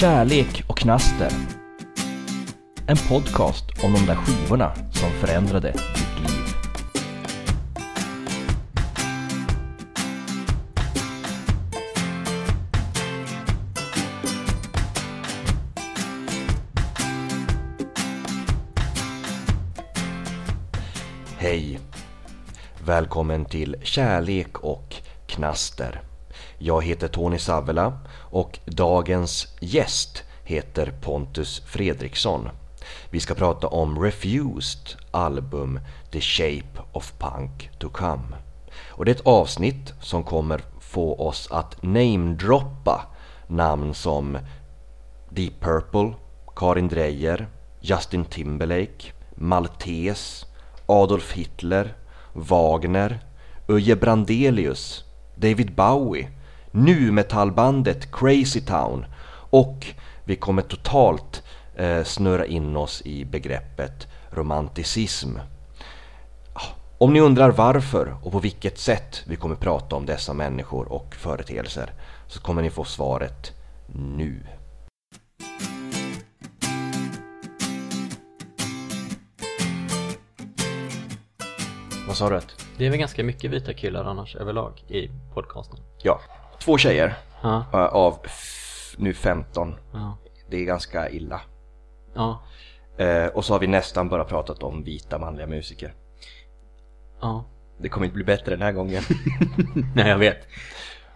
Kärlek och knaster. En podcast om de där skivorna som förändrade ditt liv. Hej! Välkommen till Kärlek och knaster. Jag heter Tony Savela och dagens gäst heter Pontus Fredriksson. Vi ska prata om Refused album The Shape of Punk to Come. Och det är ett avsnitt som kommer få oss att namedroppa namn som Deep Purple, Karin Dreyer, Justin Timberlake, Maltese, Adolf Hitler, Wagner, Uje Brandelius, David Bowie, nu metallbandet Crazy Town och vi kommer totalt eh, snurra in oss i begreppet romanticism. Om ni undrar varför och på vilket sätt vi kommer prata om dessa människor och företeelser så kommer ni få svaret nu. Vad sa du? Det är väl ganska mycket vita killar annars överlag i podcasten. Ja, två tjejer Ja, eh, av nu 15. ja, Det är ganska illa. ja, Eh, och så har vi nästan bara pratat om vita manliga musiker. ja. Det kommer inte bli bättre den här gången. Nej, jag vet.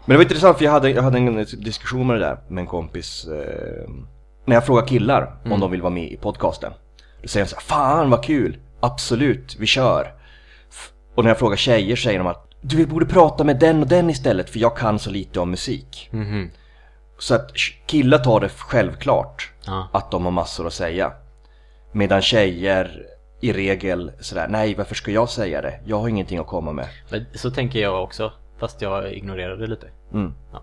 Men det var intressant för jag hade, jag hade en diskussion med det där med en kompis. Eh, när jag frågar killar om de vill vara med i podcasten. Då säger de så här, fan vad kul! Absolut, vi kör! Och när jag frågar tjejer säger de att du borde prata med den och den istället för jag kan så lite om musik. Mhm. Så att killar tar det självklart Ja. att de har massor att säga. Medan tjejer i regel sådär, nej varför ska jag säga det? Jag har ingenting att komma med. Så tänker jag också, fast jag ignorerar det lite. Mm. Ja.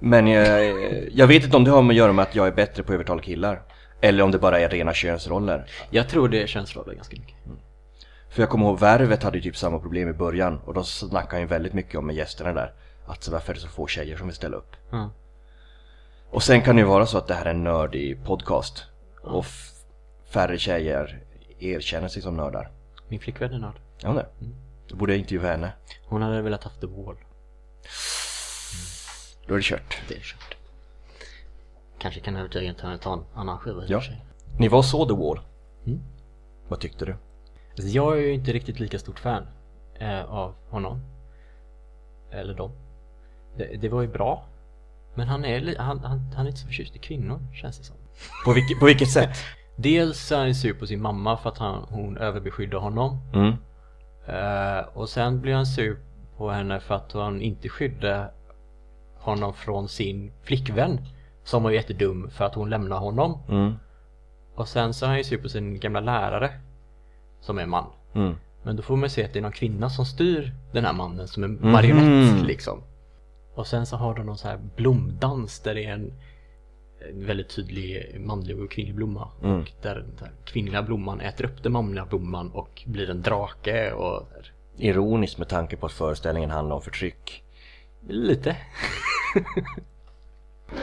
Men jag, jag vet inte om det har med att göra med att jag är bättre på att övertala killar. Eller om det bara är rena könsroller. Jag tror det är könsroller ganska mycket. För jag kommer ihåg Värvet hade ju typ samma problem i början och då snackade ju väldigt mycket om med gästerna där. Att så varför är det så få tjejer som vill ställa upp? Ja. Och sen kan det ju vara så att det här är en nördig podcast. Och f- färre tjejer erkänner sig som nördar. Min flickvän är nörd. Ja det. Då borde jag intervjua henne. Hon hade velat haft The Wall. Då är det kört. Det är kört. Kanske kan övertyga henne att ta en annan skiva i och Ja. sig. Ni var så The Wall. Mm. Vad tyckte du? Alltså, jag är ju inte riktigt lika stort fan eh, av honom. Eller dem. Det, det var ju bra. Men han är, han, han, han är inte så förtjust i kvinnor känns det som. På, vilket, på vilket sätt? Dels är han sur på sin mamma för att han, hon överbeskyddar honom. Mm. Eh, och sen blir han sur på henne för att hon inte skyddar honom från sin flickvän. Som var jättedum för att hon lämnar honom. Mm. Och sen så är han ju sur på sin gamla lärare. Som är man. Mm. Men då får man se att det är någon kvinna som styr den här mannen som en marionett Mhm. liksom. Och sen så har de någon så här blomdans där det är en, väldigt tydlig manlig och kvinnlig blomma. Mm. Och där den här kvinnliga blomman äter upp den manliga blomman och blir en drake och där. Ironiskt med tanke på att föreställningen handlar om förtryck. Lite.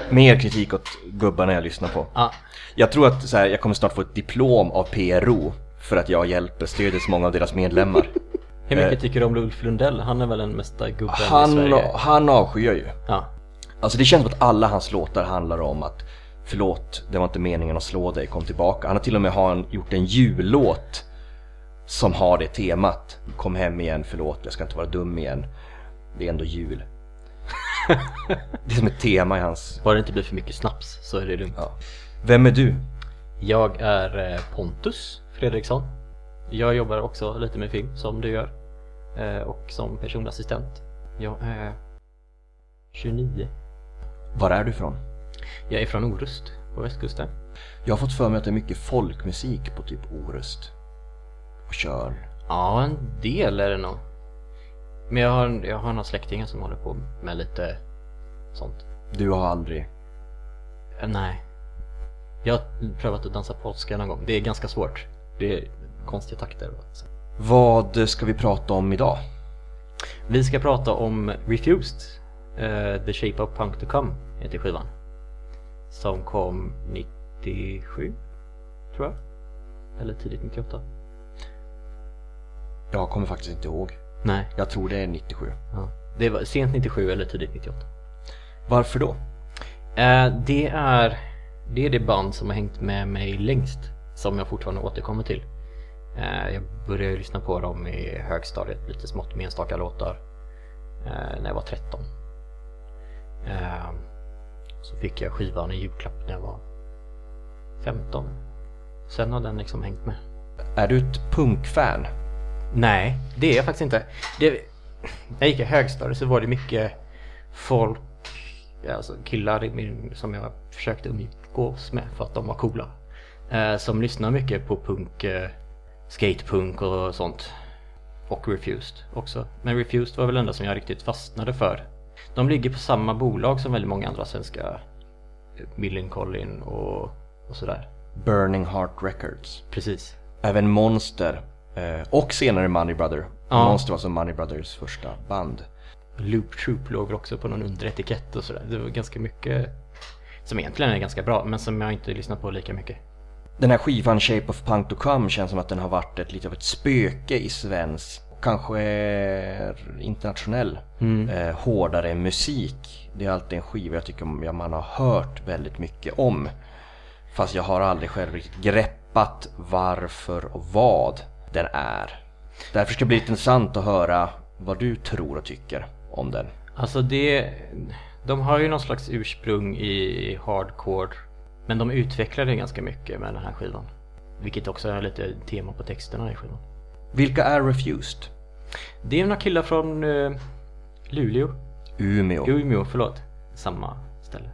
Mer kritik åt gubbarna jag lyssnar på. Ja, Jag tror att så här, jag kommer snart få ett diplom av PRO för att jag hjälper, stödjer så många av deras medlemmar. hur mycket Eh. tycker du om Ulf Lundell? Han är väl den mesta gubben i Han, Sverige? han avskyr ju. Ja. Alltså det känns som att alla hans låtar handlar om att Förlåt, det var inte meningen att slå dig, kom tillbaka. Han har till och med har gjort en jullåt som har det temat. Kom hem igen, förlåt, jag ska inte vara dum igen. Det är ändå jul. det är som ett tema i hans... Bara det inte blir för mycket snaps så är det lugnt. Ja. Vem är du? Jag är eh, Pontus Fredriksson. Jag jobbar också lite med film som du gör. Eh, Och som personassistent. Jag är 29. Var är du ifrån? Jag är från Orust på västkusten. Jag har fått för mig att det är mycket folkmusik på typ Orust. Och Tjörn. Ja, en del är det nog. Men jag har, jag har några släktingar som håller på med lite sånt. Du har aldrig... Eh, Nej. Jag har prövat att dansa polska någon gång. Det är ganska svårt. Det är konstiga takter. Vad ska vi prata om idag? Vi ska prata om Refused. eh, The Shape of Punk to Come heter skivan. som kom 97 tror jag. Eller tidigt 98. Jag kommer faktiskt inte ihåg. Nej, Jag tror det är 97. ja. det var sent 97 eller tidigt 98. Varför då? Eh, det är det är det band som har hängt med mig längst som jag fortfarande återkommer till. Eh, jag började lyssna på dem i högstadiet lite smått med enstaka låtar eh, när jag var 13. Eh, så fick jag skivan i julklapp när jag var 15. Sen har den liksom hängt med. Är du ett punkfan? Nej, det är jag faktiskt inte. Det, när jag gick i högstadiet så var det mycket folk, alltså killar som jag försökte umgås med för att de var coola. Eh, som lyssnar mycket på punk, eh, skatepunk och sånt. Och Refused också. Men Refused var väl det enda som jag riktigt fastnade för. De ligger på samma bolag som väldigt många andra svenska eh, Millencolin och, och sådär. Burning Heart Records. Precis. Även Monster. Och senare Money Brother. Ja. Monster var som Money Brothers första band. Loop Troop låg också på någon underetikett och sådär. Det var ganska mycket som egentligen är ganska bra men som jag inte lyssnar på lika mycket. Den här skivan Shape of Punk to Come känns som att den har varit ett lite av ett spöke i svensk, kanske internationell, eh, hårdare musik. Det är alltid en skiva jag tycker man har hört väldigt mycket om. Fast jag har aldrig själv riktigt greppat varför och vad den är. Därför ska det bli intressant att höra vad du tror och tycker om den. Alltså det, de har ju någon slags ursprung i hardcore men de utvecklar det ganska mycket med den här skivan. Vilket också är lite tema på texterna i skivan. Vilka är Refused? Det är några killar från eh, Luleå. Umeå. Umeå, förlåt. Samma ställe.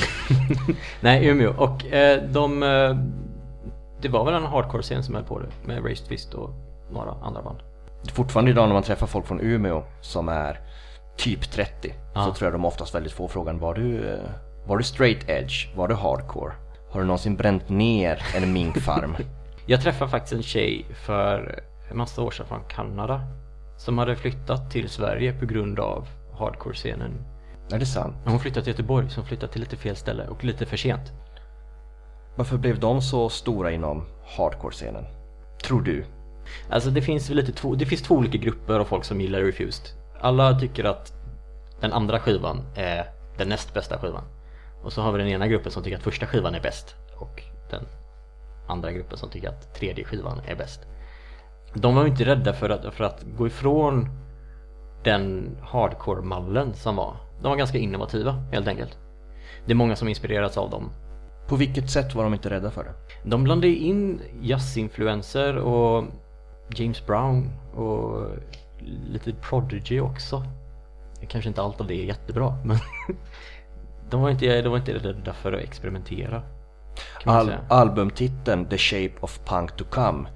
Nej, Umeå. Och eh, de... Eh, det var väl en hardcore-scen som höll på det med Raised Fist och några andra band. Fortfarande idag när man träffar folk från Umeå som är typ 30 Ja. så tror jag de oftast väldigt få frågan var du, eh, var du straight edge? Var du hardcore? Har du någonsin bränt ner en minkfarm? Jag träffade faktiskt en tjej för en massa år sedan från Kanada som hade flyttat till Sverige på grund av hardcore-scenen. är det sant? Hon flyttade till Göteborg så hon flyttade till lite fel ställe och lite för sent. Varför blev de så stora inom hardcore-scenen? Tror du? Alltså det finns lite två, det finns två olika grupper av folk som gillar Refused. Alla tycker att den andra skivan är den näst bästa skivan. Och så har vi den ena gruppen som tycker att första skivan är bäst. Och den andra gruppen som tycker att tredje skivan är bäst. De var ju inte rädda för att, för att gå ifrån den hardcore-mallen som var. De var ganska innovativa helt enkelt. Det är många som inspirerats av dem. På vilket sätt var de inte rädda för det? De blandade in jazzinfluenser och James Brown och lite Prodigy också. Kanske inte allt av det är jättebra men de var inte, de var inte rädda för att experimentera. Al- albumtiteln The Shape of Punk to Come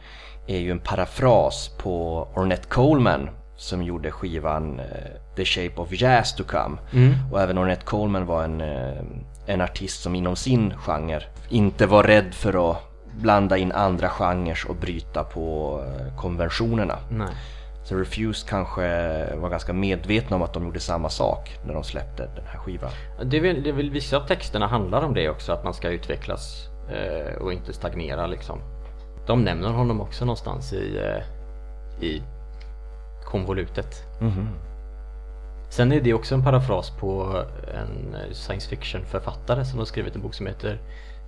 är ju en parafras på Ornette Coleman som gjorde skivan eh, The Shape of Jazz to Come. Mm. Och även Ornette Coleman var en, eh, en artist som inom sin genre inte var rädd för att blanda in andra genrer och bryta på eh, konventionerna. Nej. Så Refused kanske var ganska medvetna om att de gjorde samma sak när de släppte den här skivan. Det är, väl, det är väl vissa av texterna handlar om det också, att man ska utvecklas eh, och inte stagnera liksom. De nämner honom också någonstans i, eh, i konvolutet. Sen är det också en parafras på en science fiction författare som har skrivit en bok som heter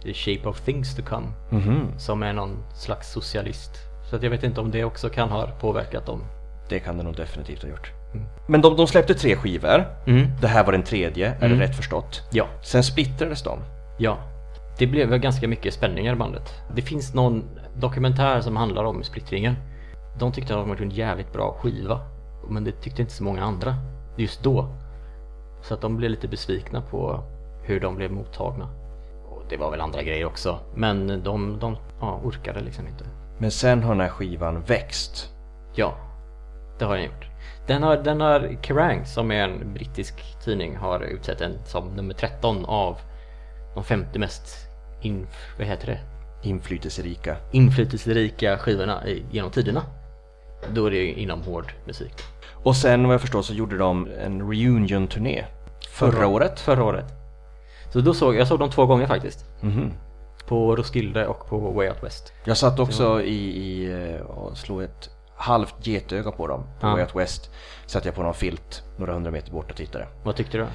The Shape of Things to Come. Mhm. Som är någon slags socialist. Så att jag vet inte om det också kan ha påverkat dem. Det kan det nog definitivt ha gjort. Men de, de släppte tre skivor. Mm. Det här var den tredje, är det rätt förstått? Ja, Sen splittrades de. ja. Det blev väl ganska mycket spänningar i bandet. Det finns någon dokumentär som handlar om splittringen. De tyckte att det var en jävligt bra skiva. Men det tyckte inte så många andra. Just då. Så att de blev lite besvikna på hur de blev mottagna. Och det var väl andra grejer också. Men de, de ja, orkade liksom inte. Men sen har den här skivan växt. Ja, det har den gjort. Den har, den har Kerrang som är en brittisk tidning har utsett den som nummer 13 av de 50 mest inf, vad heter det? Inflytelserika. inflytelserika skivorna i, genom tiderna. Då är det inom hård musik. Och sen vad jag förstår så gjorde de en reunion-turné. Förra året. Förra året. Så då såg jag såg dem två gånger faktiskt. Mhm. På Roskilde och på Way Out West. Jag satt också i, i eh, och slog ett halvt getöga på dem. På Ja. Way Out West satt jag på någon filt några hundra meter bort och tittade. Vad tyckte du?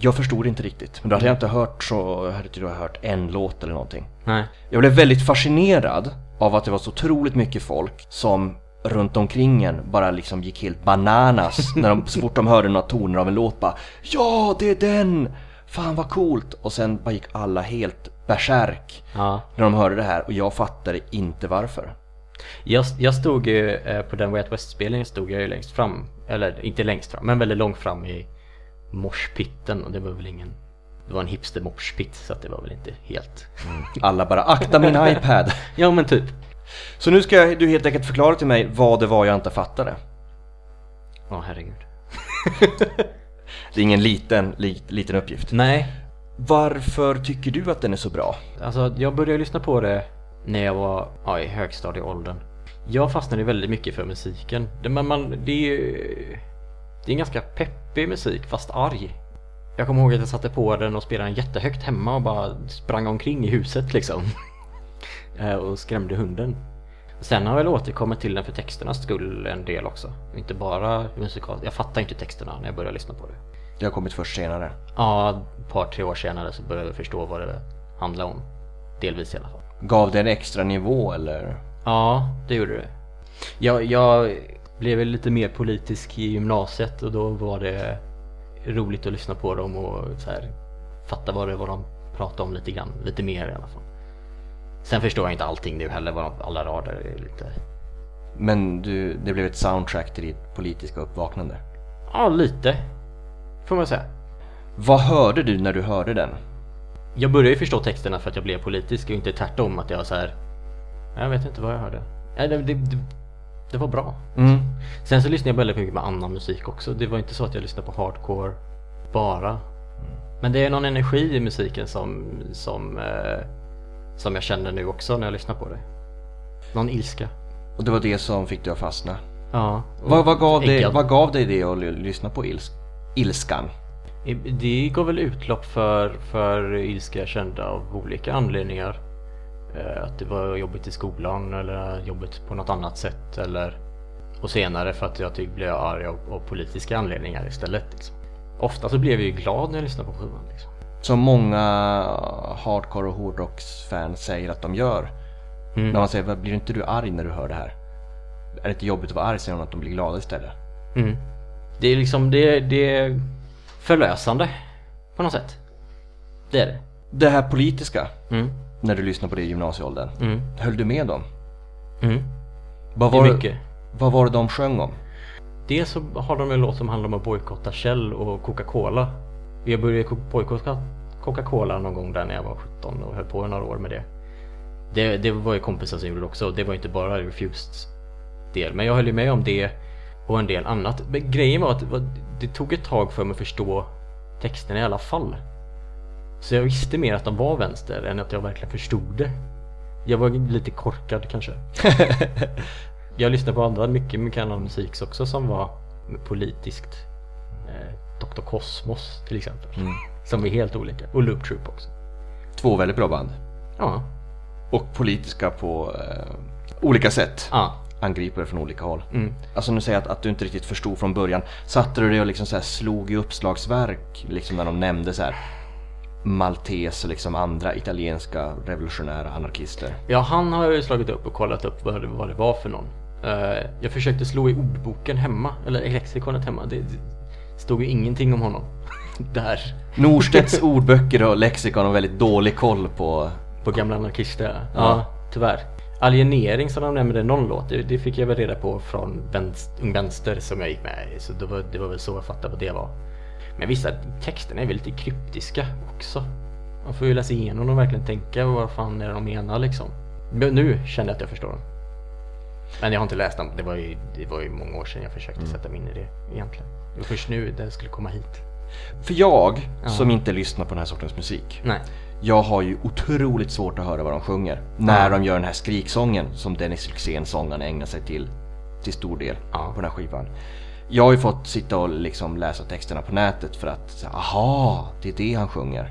Jag förstod inte riktigt, men då hade jag inte hört så, jag hade inte hört en låt eller någonting. Nej. Jag blev väldigt fascinerad av att det var så otroligt mycket folk som runt omkring en bara liksom gick helt bananas när de, så fort de hörde några toner av en låt bara Ja, det är den! Fan vad coolt! Och sen bara gick alla helt bärsärk Ja. när de hörde det här och jag fattade inte varför. Jag, jag stod ju eh, på den Way Out West-spelningen stod jag ju längst fram. Eller inte längst fram, men väldigt långt fram i morspitten och det var väl ingen... Det var en hipster morspitt så att det var väl inte helt... Alla bara akta min iPad! Ja men typ. Så nu ska du helt enkelt förklara till mig vad det var jag inte fattade. Ja herregud. Det är ingen liten, li, liten uppgift. Nej, Varför tycker du att den är så bra? alltså jag började lyssna på det när jag var ja, i högstadieåldern. Jag fastnade väldigt mycket för musiken. Det, men man, det är ju... Det är en ganska peppig musik fast arg. Jag kommer ihåg att jag satte på den och spelade den jättehögt hemma och bara sprang omkring i huset liksom. Eh, och skrämde hunden. Sen har jag väl återkommit till den för texternas skull en del också. Inte bara musikal. Jag fattar inte texterna när jag började lyssna på det. Det har kommit först senare. Ja, ett par tre år senare så började jag förstå vad det handlar om. Delvis i alla fall. Gav det en extra nivå eller? Ja, det gjorde det. Jag, jag blev väl lite mer politisk i gymnasiet och då var det roligt att lyssna på dem och så här, fatta vad det var de pratade om lite grann. Lite mer i alla fall. Sen förstår jag inte allting nu heller, vad de- alla rader är lite... Men du, det blev ett soundtrack till ditt politiska uppvaknande. Ja, lite. Får man säga. Vad hörde du när du hörde den? Jag började ju förstå texterna för att jag blev politisk och inte tvärtom att jag så här. Jag vet inte vad jag hörde. Nej, det, det, det, var bra. Mm. Sen så lyssnade jag väldigt mycket på annan musik också. Det var inte så att jag lyssnade på hardcore bara. Men det är någon energi i musiken som, som, eh, som jag känner nu också när jag lyssnar på det. Någon ilska. Och det var det som fick dig att fastna. Ja. Vad, vad, gav dig, vad gav dig det att ly- lyssna på ils, ilskan? Det gav väl utlopp för, för ilska kände av olika anledningar. Eh, Att det var jobbigt i skolan eller jobbigt på något annat sätt eller och senare för att jag typ blev arg av, av politiska anledningar istället. Liksom. Ofta så blev jag ju glad när jag lyssnade på skivan. Liksom. Som många hardcore och hårdrocksfans säger att de gör. Mm. När man säger, "Vad, blir inte du arg när du hör det här? Är det inte jobbigt att vara arg säger de att de blir glada istället. Mm. Det är liksom det, det är förlösande på något sätt. Det är det. Det här politiska, Mm. när du lyssnade på det i gymnasieåldern. Mm. Höll du med dem? Mm. Vad Det är var, mycket. vad var det de sjöng om? Dels så har de en låt som handlar om att bojkotta Shell och Coca-Cola. Jag började ko- bojkotta Coca-Cola någon gång där när jag var 17 och höll på några år med det. Det, det var ju kompisar som gjorde det också. Det var inte bara Refused del. Men jag höll ju med om det och en del annat. Men grejen var att det, tog ett tag för mig att förstå texterna i alla fall. Så jag visste mer att de var vänster än att jag verkligen förstod det. Jag var lite korkad kanske. Jag lyssnade på andra mycket, mycket annan musik också som var politiskt. Eh, Dr. Cosmos till exempel. Som är helt olika. Och Loop Troop också. Två väldigt bra band. Ja. Och politiska på eh, olika sätt. Ja. Angriper från olika håll. Mm. Alltså nu säger jag att, att du inte riktigt förstod från början. Satte du dig och liksom så här slog i uppslagsverk liksom när de nämnde så här Maltes och liksom andra italienska revolutionära anarkister. Ja, han har jag ju slagit upp och kollat upp vad det, vad det var för någon. Eh, jag försökte slå i ordboken hemma, eller i lexikonet hemma. Det, det stod ju ingenting om honom. Där. Norstedts ordböcker och lexikon har väldigt dålig koll på... På gamla anarkister. Ja, Ja. tyvärr. Alienering som de nämnde någon låt, det, det fick jag väl reda på från vänster, Ung Vänster som jag gick med i. Så det var, det var väl så jag fattade vad det var. Men vissa texterna är väl lite kryptiska också. Man får ju läsa igenom dem och verkligen tänka vad fan är det de menar liksom. Men nu känner jag att jag förstår dem. Men jag har inte läst dem. Det var ju, det var ju många år sedan jag försökte sätta mig in i det egentligen. Det var först nu det skulle komma hit. För jag, Ja. som inte lyssnar på den här sortens musik. Nej. Jag har ju otroligt svårt att höra vad de sjunger. När Ja. de gör den här skriksången som Dennis Lyxzén, sångaren, ägnar sig till till stor del Ja. på den här skivan. Jag har ju fått sitta och liksom läsa texterna på nätet för att, aha, det är det han sjunger.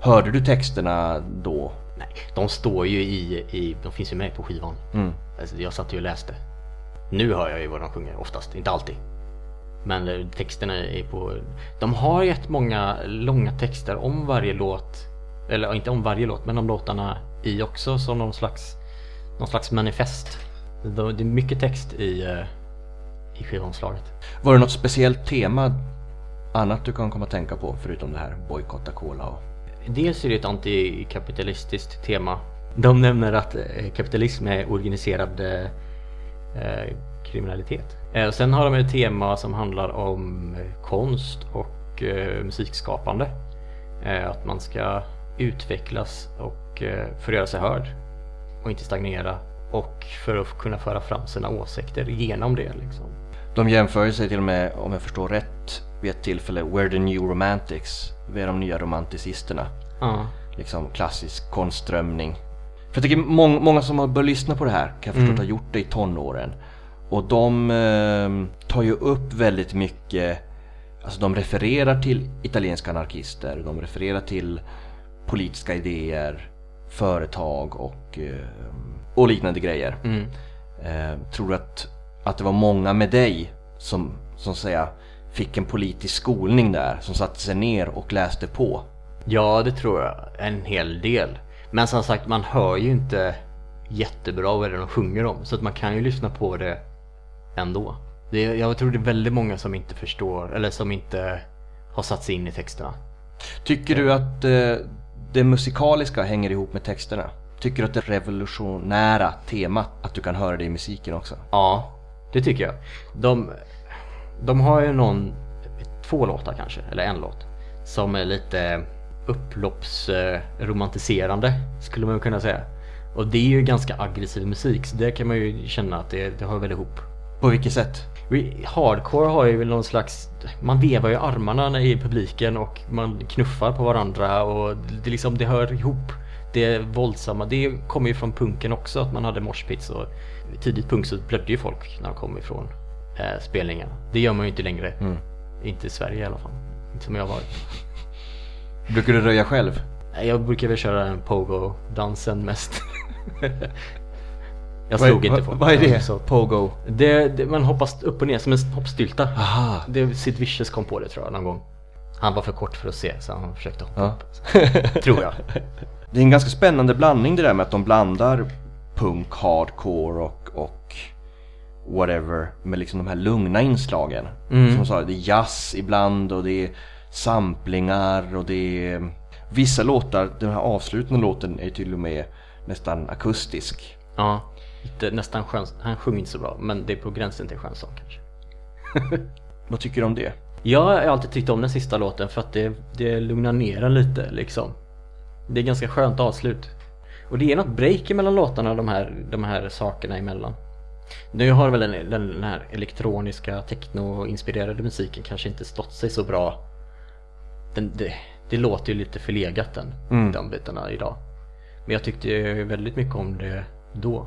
Hörde du texterna då? Nej, de står ju i, i de finns ju med på skivan. Mm. Alltså, jag satt ju och läste. Nu hör jag ju vad de sjunger oftast, inte alltid. Men eh, texterna är på... De har rätt många långa texter om varje låt. Eller inte om varje låt, men om låtarna i också som någon slags, någon slags manifest. Det är mycket text i, eh, i skivomslaget. Var det något speciellt tema annat du kan komma att tänka på förutom det här bojkotta cola och... Dels är det ett antikapitalistiskt tema. De nämner att eh, kapitalism är organiserad eh, eh, kriminalitet. Eh, sen har de ett tema som handlar om konst och eh, musikskapande. Att man ska utvecklas och eh, för att göra sig hörd och inte stagnera och för att kunna föra fram sina åsikter genom det. Liksom. De jämför sig till och med, om jag förstår rätt, vid ett tillfälle, We're the new romantics. Vi är de nya romanticisterna. Ja. Liksom klassisk konstströmning. För jag tycker mång, många som har börjat lyssna på det här kan jag förstå Mm. har gjort det i tonåren. Och de eh, tar ju upp väldigt mycket, alltså de refererar till italienska anarkister, de refererar till politiska idéer, företag och, eh, och liknande grejer. Mm. Eh, tror du att, att det var många med dig som, som säga, fick en politisk skolning där, som satte sig ner och läste på? Ja, det tror jag. En hel del. Men som sagt, man hör ju inte jättebra vad det är de sjunger om. Så att man kan ju lyssna på det ändå. Det, jag tror det är väldigt många som inte förstår, eller som inte har satt sig in i texterna. Tycker du att eh, det musikaliska hänger ihop med texterna? Tycker du att det revolutionära temat, att du kan höra det i musiken också? Ja, det tycker jag. De, de har ju någon, två låtar kanske, eller en låt. Som är lite upploppsromantiserande, skulle man kunna säga. Och det är ju ganska aggressiv musik, så det kan man ju känna att det, det hör väl ihop. På vilket sätt? Hardcore har ju någon slags, man vevar ju armarna i publiken och man knuffar på varandra och det, liksom, det hör ihop. Det våldsamma, det kommer ju från punken också att man hade moshpits och tidigt punk så blödde ju folk när de kom ifrån eh, spelningarna. Det gör man ju inte längre. Mm. Inte i Sverige i alla fall. Inte som jag varit. Brukar du röja själv? Jag brukar väl köra den pogo-dansen mest. jag Vad slog inte vad- folk. Vad är det? Så, Pogo? det, det, man hoppas upp och ner som en hoppstylta. Aha. Det, Sid Vicious kom på det tror jag någon gång. Han var för kort för att se så han försökte hoppa Ja. upp. Tror jag. Det är en ganska spännande blandning det där med att de blandar punk, hardcore och, och whatever med liksom de här lugna inslagen. Mm. Som sa, det är jazz ibland och det är samplingar och det är vissa låtar, den här avslutande låten är till och med nästan akustisk. Ja, lite, nästan skön. Han sjunger inte så bra men det är på gränsen till skönsång kanske. Vad tycker du om det? Jag har alltid tyckt om den sista låten för att det, det lugnar ner en lite liksom. Det är ganska skönt avslut. Och det är något break mellan låtarna de här, de här sakerna emellan. Nu har väl den, den, här elektroniska techno-inspirerade musiken kanske inte stått sig så bra. Den, det, det låter ju lite förlegat den, Mm. de bitarna idag. Men jag tyckte väldigt mycket om det då.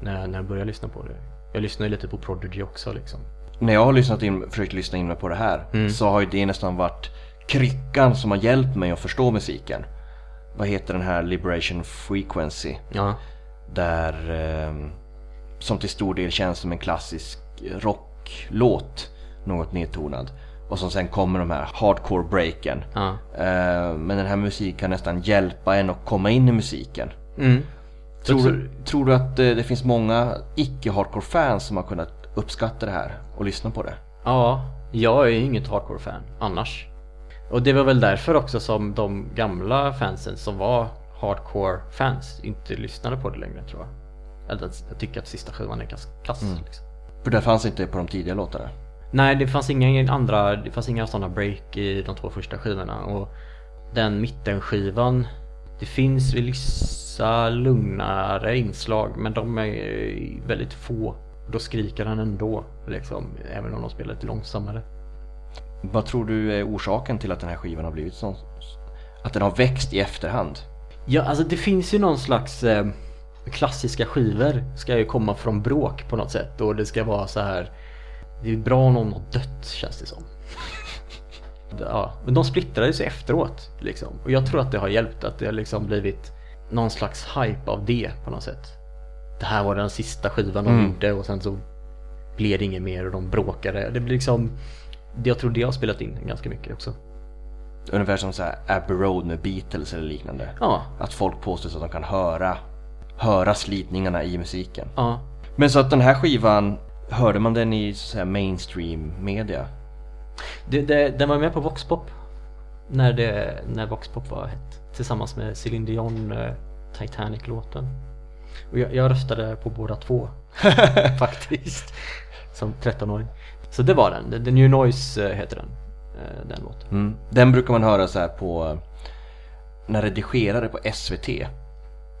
När, när jag började lyssna på det. Jag lyssnade ju lite på Prodigy också liksom. När jag har lyssnat in, försökt lyssna in mig på det här Mm. så har ju det nästan varit kryckan som har hjälpt mig att förstå musiken. Vad heter den här Liberation Frequency? Ja. Där ehm, som till stor del känns som en klassisk rocklåt. Något nedtonad. Och som sen kommer de här hardcore breaken. Ja. Eh, men den här musiken kan nästan hjälpa en att komma in i musiken. Mm. Tror, du, tror du att eh, det finns många icke-hardcore fans som har kunnat uppskatta det här och lyssna på det? Ja, jag är ju inget hardcore-fan annars. Och det var väl därför också som de gamla fansen som var hardcore-fans inte lyssnade på det längre tror jag. Eller jag tycker att sista skivan är ganska kass. Liksom. För det fanns inte på de tidiga låtarna. Nej, det fanns inga andra, det fanns inga sådana break i de två första skivorna. Och den mittenskivan, det finns vissa lugnare inslag men de är väldigt få. Då skriker han ändå, liksom, även om de spelar lite långsammare. Vad tror du är orsaken till att den här skivan har blivit sån? Att den har växt i efterhand? Ja, alltså det finns ju någon slags eh, klassiska skivor ska ju komma från bråk på något sätt och det ska vara så här Det är bra om någon har dött känns det som. Ja, men de splittrades ju efteråt liksom. Och jag tror att det har hjälpt att det har liksom blivit någon slags hype av det på något sätt. Det här var den sista skivan de Mm. gjorde och sen så blev det inget mer och de bråkade. Det blir liksom, jag tror det har spelat in ganska mycket också. Ungefär som så här Abbey Road med Beatles eller liknande. Ja, Att folk påstår att de kan höra, höra slitningarna i musiken. ja. Men så att den här skivan, hörde man den i så här mainstream media? Det, det, den var med på Voxpop. När, det, när Voxpop var hett. Tillsammans med Céline Dion, eh, Titanic-låten. Och jag, jag röstade på båda två. faktiskt. Som 13-åring. Så det var den. The, New Noise eh, heter den. eh, Den låten. Mm. Den brukar man höra så här på när redigerare på SVT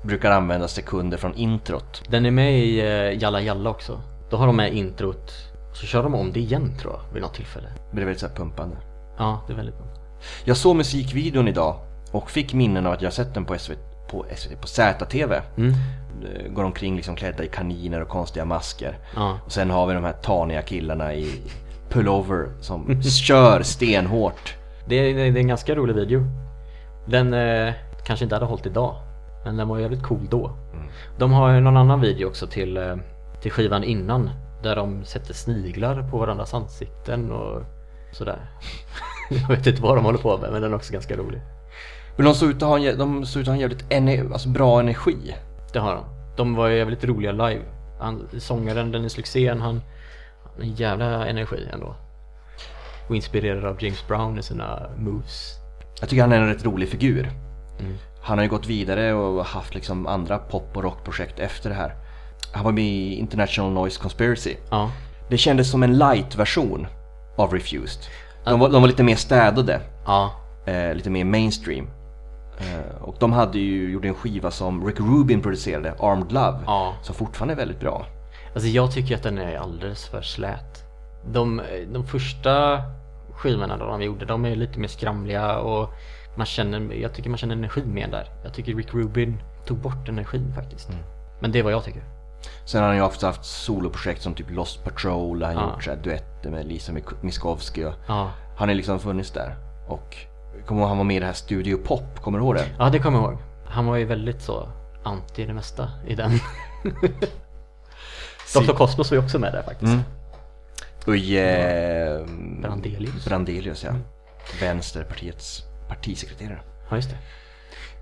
brukar använda sekunder från introt. Den är med i Jalla Jalla också. Då har de med introt. Så kör de om det igen tror jag. Vid något tillfälle. Det blir väldigt så här pumpande. Ja, det är väldigt bra. Jag såg musikvideon idag och fick minnen av att jag sett den på SVT, på, SVT, på ZTV. Mm. Eh, Går omkring liksom klädda i kaniner och konstiga masker. Ja. Och sen har vi de här taniga killarna i pullover som kör stenhårt. Det är, det är en ganska rolig video. Den eh, kanske inte hade hållit idag. Men den var jävligt cool då. De har ju någon annan video också till, eh, till skivan innan. Där de sätter sniglar på varandras ansikten och sådär. Jag vet inte vad de håller på med men den är också ganska rolig. Men de såg ut att ha en, de såg ut att ha jävligt ener, alltså bra energi. Det har de. De var ju jävligt roliga live. Han, sångaren Dennis Lyxzén han har en jävla energi ändå. Och inspirerad av James Brown i sina moves. Jag tycker han är en rätt rolig figur. Mm. Han har ju gått vidare och haft liksom andra pop och rockprojekt efter det här. Han var med i International Noise Conspiracy. Ja. Det kändes som en light-version av Refused. De var, de var lite mer städade, Ja. eh, lite mer mainstream. Eh, och de hade ju gjort en skiva som Rick Rubin producerade, Armed Love, Ja. som fortfarande är väldigt bra. Alltså jag tycker att den är alldeles för slät. De, de första skivorna de gjorde, de är lite mer skramliga och man känner, jag tycker man känner energin mer där. Jag tycker Rick Rubin tog bort energin faktiskt. Men det är vad jag tycker. Sen har han ju också haft soloprojekt som typ Lost Patrol, där han Ja. gjort så här duetter med Lisa Miskovsky. Och Ja, han är liksom funnits där. Och kommer ihåg han var med i det här Studio Pop, kommer du ihåg det? ja det kommer jag ihåg. Han var ju väldigt så anti det mesta i den. Dr. Cosmos var ju också med där faktiskt. Mm. Och eh, Brandelius. Brandelius ja. Vänsterpartiets partisekreterare. Ja, just det.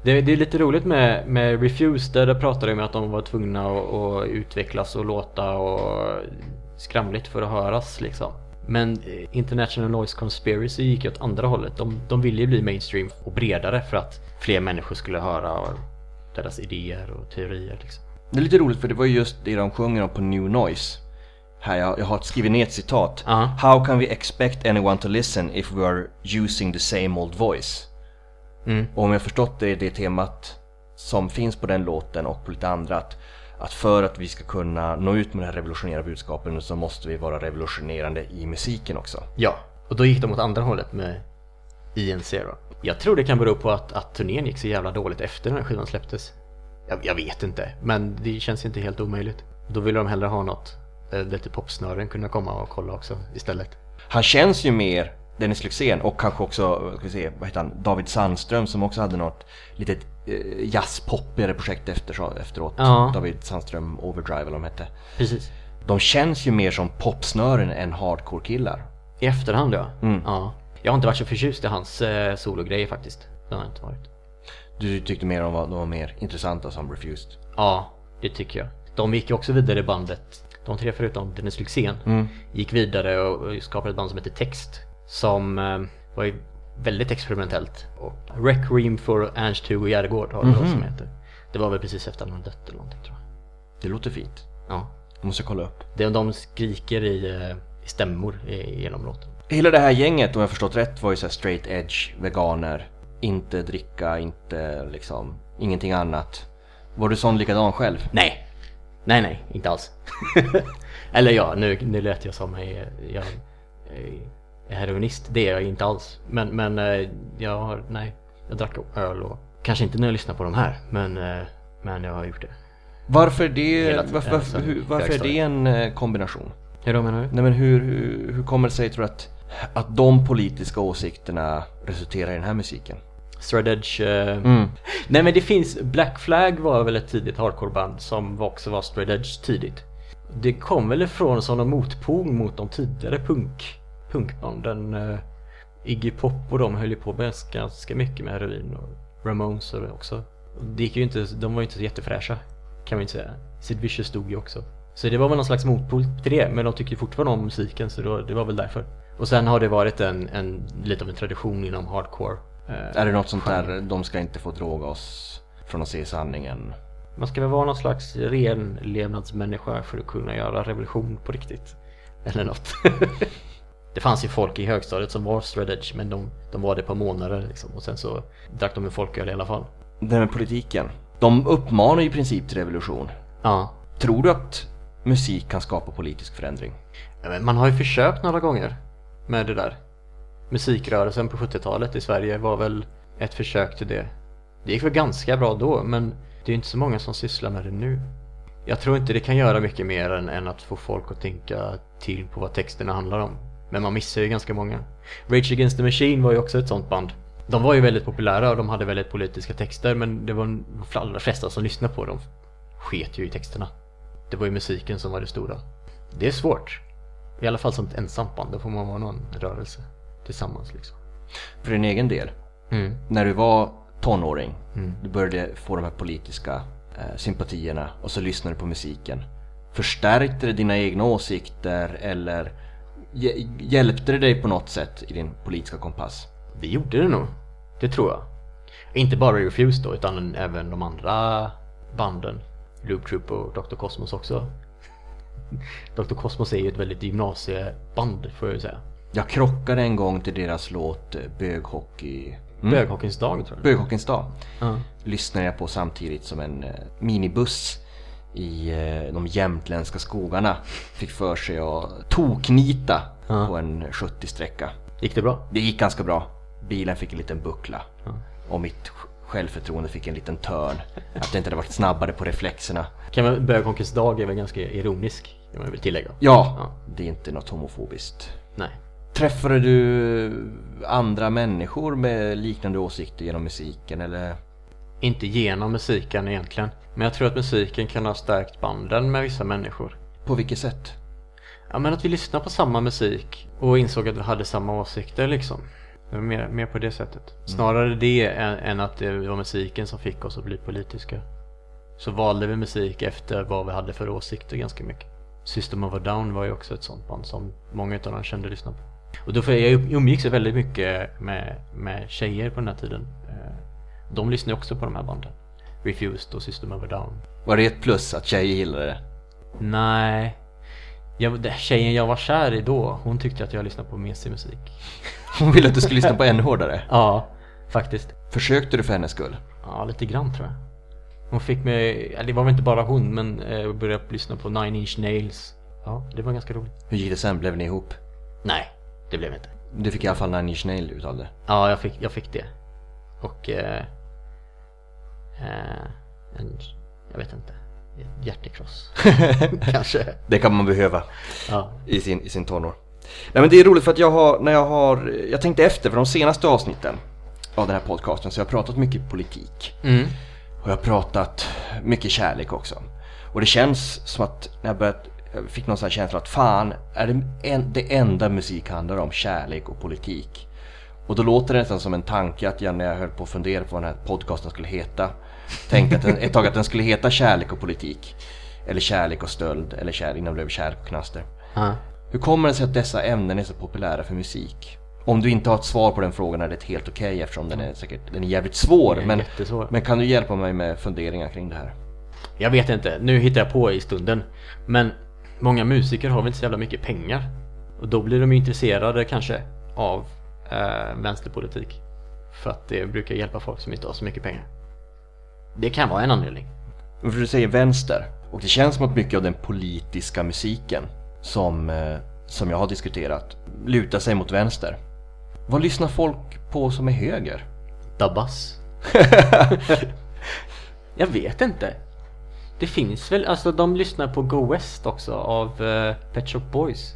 Det, det är lite roligt med, med Refused, där, där pratade de om att de var tvungna att, att utvecklas och låta och skramligt för att höras liksom. Men International Noise Conspiracy gick ju åt andra hållet. De, de ville ju bli mainstream och bredare för att fler människor skulle höra deras idéer och teorier liksom. Det är lite roligt för det var ju just det de sjunger om på New Noise. Här, jag, jag har skrivit ner ett citat. Ja. How can we expect anyone to listen if we are using the same old voice? Mm. Och om jag förstått det, det temat som finns på den låten och på lite andra att, att för att vi ska kunna nå ut med det här revolutionära budskapet så måste vi vara revolutionerande i musiken också. Ja, och då gick de åt andra hållet med INC då. Jag tror det kan bero på att, att turnén gick så jävla dåligt efter den här skivan släpptes. Jag, jag vet inte, men det känns inte helt omöjligt. Då ville de hellre ha något där lite popsnören kunna komma och kolla också istället. Han känns ju mer Dennis Lyxzén och kanske också, ska vi se, vad heter han, David Sandström som också hade något litet eh, jazzpoppigare projekt efter, efteråt. Ja. David Sandström Overdrive eller vad de hette. Precis. De känns ju mer som popsnören än hardcore-killar. I efterhand ja. Mm. ja. Jag har inte varit så förtjust i hans eh, sologrejer faktiskt. Det har jag inte varit. Du tyckte mer om vad de var mer intressanta som Refused. Ja, det tycker jag. De gick ju också vidare i bandet. De tre förutom Dennis Lyxzén Mm. gick vidare och skapade ett band som heter Text. Som eh, var väldigt experimentellt. Och Requiem for Ernst Hugo Järegård har det Mhm. som heter. Det var väl precis efter att han hade dött eller någonting tror jag. Det låter fint. Ja. Det måste jag kolla upp. Det, de skriker i, eh, i stämmor i, genom låten. Hela det här gänget, om jag förstått rätt, var ju så här straight edge, veganer. Inte dricka, inte liksom, ingenting annat. Var du sån likadan själv? Nej! Nej, nej, inte alls. eller ja, nu, nu lät jag som jag, jag, är heroinist. Det är jag inte alls. Men, men eh, jag har, nej, jag drack öl och kanske inte när jag lyssnar på de här, men, eh, men jag har gjort det. Varför, det, varför, varför, alltså, hur, varför är det en eh, kombination? Hur då menar du? Nej men hur, hur, hur kommer det sig tror du att, att de politiska åsikterna resulterar i den här musiken? Straight Edge. eh, Mm. Nej men det finns, Black Flag var väl ett tidigt hardcoreband som också var straight edge tidigt. Det kom väl ifrån som en motpol mot de tidigare punk, punkbanden. eh, Iggy Pop och de höll ju på ganska mycket med heroin och Ramones också. Det gick ju inte, de var ju inte så jättefräscha kan man inte säga. Sid Vicious stod ju också. Så det var väl någon slags motpol till det men de tyckte fortfarande om musiken så då, det var väl därför. Och sen har det varit en, en lite av en tradition inom hardcore. eh, Är det något sånt där, de ska inte få droga oss från att se sanningen? Man ska väl vara någon slags ren levnadsmänniska för att kunna göra revolution på riktigt. Eller något. det fanns ju folk i högstadiet som var straight edge men de, de var det på månader liksom. Och sen så drack de en folköl i alla fall. Det med politiken. De uppmanar ju i princip till revolution. Ja. Tror du att musik kan skapa politisk förändring? Ja, Man har ju försökt några gånger med det där. Musikrörelsen på 70-talet i Sverige var väl ett försök till det. Det gick väl ganska bra då men det är inte så många som sysslar med det nu. Jag tror inte det kan göra mycket mer än, än att få folk att tänka till på vad texterna handlar om. Men man missar ju ganska många. Rage Against the Machine var ju också ett sånt band. De var ju väldigt populära och de hade väldigt politiska texter men det var de allra flesta som lyssnade på dem sket ju i texterna. Det var ju musiken som var det stora. Det är svårt. I alla fall som ett ensamt band, då får man vara någon rörelse tillsammans liksom. För din egen del, Mm. när du var tonåring, Mm. du började få de här politiska eh, sympatierna och så lyssnade du på musiken. Förstärkte det dina egna åsikter eller hjälpte det dig på något sätt i din politiska kompass? Det gjorde det nog. Det tror jag. Inte bara Refuse då, utan även de andra banden. Loop Troop och Dr. Cosmos också. Dr. Cosmos är ju ett väldigt gymnasieband får jag ju säga. Jag krockade en gång till deras låt eh, Böghockey... Mm. Böghockeyns dag tror jag. Böghockeyns dag. Ja. lyssnade jag på samtidigt som en eh, minibuss i eh, de jämtländska skogarna fick för sig att toknita Ja. på en 70-sträcka. Gick det bra? Det gick ganska bra. Bilen fick en liten buckla Ja. och mitt sj- självförtroende fick en liten törn. Att det inte hade varit snabbare på reflexerna. Kan man, Böghockeyns dag är väl ganska ironisk, kan man väl tillägga. Ja, Ja. det är inte något homofobiskt. Nej. Träffade du andra människor med liknande åsikter genom musiken eller? Inte genom musiken egentligen. Men jag tror att musiken kan ha stärkt banden med vissa människor. På vilket sätt? Ja men att vi lyssnade på samma musik och insåg att vi hade samma åsikter liksom. Mer, mer på det sättet. Snarare det än, än att det var musiken som fick oss att bli politiska. Så valde vi musik efter vad vi hade för åsikter ganska mycket. System of a Down var ju också ett sånt band som många av dem kände lyssna på. Och då för jag umgicks väldigt mycket med, med tjejer på den här tiden. Eh, De lyssnade också på de här banden. Refused och System of a Down. Var det ett plus att tjejer gillade det? Nej. Jag, tjejen jag var kär i då, hon tyckte att jag lyssnade på mesig musik. Hon ville att du skulle lyssna på ännu hårdare. Ja, faktiskt. Försökte du för hennes skull? Ja, lite grann tror jag. Hon fick mig, det var väl inte bara hon, men eh, jag började lyssna på Nine Inch Nails. Ja, det var ganska roligt. Hur gick det sen? Blev ni ihop? Nej, det blev inte. Du fick i alla fall Nine Inch Nail ut av det. Ja, jag fick, jag fick det. Och... Eh, eh, en, jag vet inte. Hjärtekross. Kanske. Det kan man behöva Ja. i sin, i sin tonår. Nej men det är roligt för att jag har, när jag har, jag tänkte efter för de senaste avsnitten av den här podcasten så jag har pratat mycket politik. Mm. Och jag har pratat mycket kärlek också. Och det känns som att när jag börjat, jag fick någon sån här känsla att fan, är det en, det enda musik handlar om kärlek och politik? Och då låter det nästan som en tanke att jag när jag höll på att fundera på vad den här podcasten skulle heta tänkte att den, ett tag att den skulle heta kärlek och politik. Eller kärlek och stöld, eller kär, innan det blev kärlek och knaster. Ja. Hur kommer det sig att dessa ämnen är så populära för musik? Om du inte har ett svar på den frågan är det helt okej eftersom den är säkert den är jävligt svår. Är Men, jättesvår. men kan du hjälpa mig med funderingar kring det här? Jag vet inte, nu hittar jag på i stunden. Men många musiker har väl inte så jävla mycket pengar. Och då blir de ju intresserade kanske av eh, vänsterpolitik. För att det brukar hjälpa folk som inte har så mycket pengar. Det kan vara en anledning. För du säger vänster och det känns som att mycket av den politiska musiken som, eh, som jag har diskuterat lutar sig mot vänster. Vad lyssnar folk på som är höger? Dabbas. jag vet inte. Det finns väl, alltså de lyssnar på Go West också av uh, Pet Shop Boys.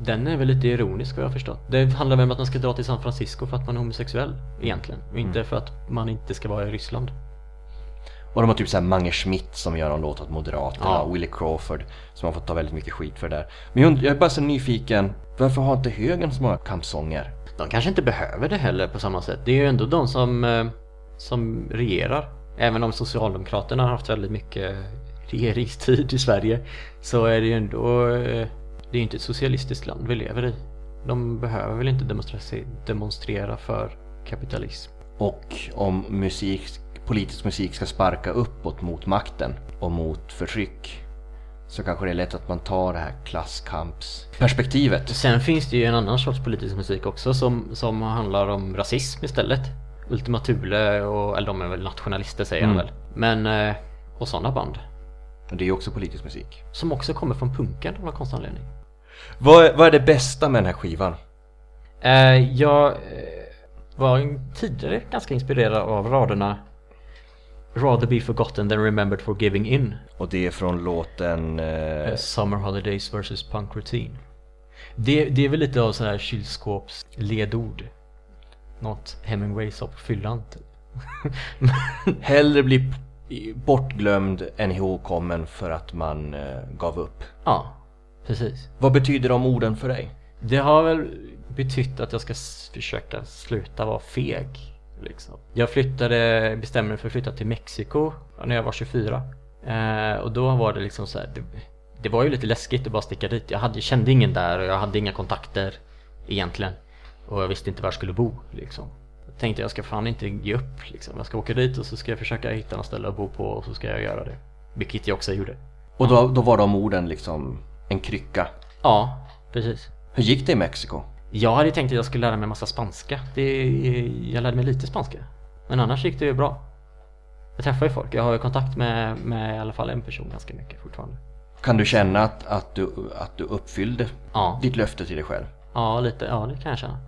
Den är väl lite ironisk vad jag har förstått. Det handlar väl om att man ska dra till San Francisco för att man är homosexuell egentligen. Och inte för att man inte ska vara i Ryssland. Och de har typ såhär Mange Schmidt som gör en låt åt Moderaterna Ja. och Willie Crawford som har fått ta väldigt mycket skit för det där. Men jag, jag är bara så nyfiken, varför har inte högern så många kampsånger? De kanske inte behöver det heller på samma sätt. Det är ju ändå de som, eh, som regerar. Även om Socialdemokraterna har haft väldigt mycket regeringstid i Sverige så är det ju ändå eh, det är ju inte ett socialistiskt land vi lever i. De behöver väl inte demonstrera för kapitalism. Och om musik, politisk musik ska sparka uppåt mot makten och mot förtryck så kanske det är lätt att man tar det här klasskampsperspektivet. Sen finns det ju en annan sorts politisk musik också som, som handlar om rasism istället. Ultima Thule och, eller de är väl nationalister säger Mm. de väl. Men, eh, och sådana band. Det är ju också politisk musik. Som också kommer från punken av någon konstig anledning. Vad är, vad är det bästa med den här skivan? Eh, jag eh, var tidigare ganska inspirerad av raderna Rather be forgotten than remembered for giving in. Och det är från låten... Eh, Eh, Summer Holidays vs Punk Routine. Det, det är väl lite av sådana här kylskåpsledord. Något Hemingway sa på fyllan typ. Hellre bli bortglömd än ihågkommen för att man eh, gav upp. ja, precis. Vad betyder de orden för dig? Det har väl betytt att jag ska försöka sluta vara feg. Liksom. Jag flyttade, bestämde mig för att flytta till Mexiko när jag var 24. Eh, och då var det liksom så här, det, det var ju lite läskigt att bara sticka dit. Jag hade, kände ingen där och jag hade inga kontakter egentligen. Och jag visste inte var jag skulle bo liksom. Jag tänkte jag ska fan inte ge upp liksom. Jag ska åka dit och så ska jag försöka hitta något ställe att bo på och så ska jag göra det. Vilket jag också gjorde. Och då, då var de orden liksom en krycka. Ja, precis. Hur gick det i Mexiko? Jag hade tänkt att jag skulle lära mig massa spanska. Det, jag lärde mig lite spanska. Men annars gick det ju bra. Jag träffar ju folk. Jag har ju kontakt med, med i alla fall en person ganska mycket fortfarande. Kan du känna att, att, du, att du uppfyllde Ja, ditt löfte till dig själv? ja lite. Ja, det kan jag känna.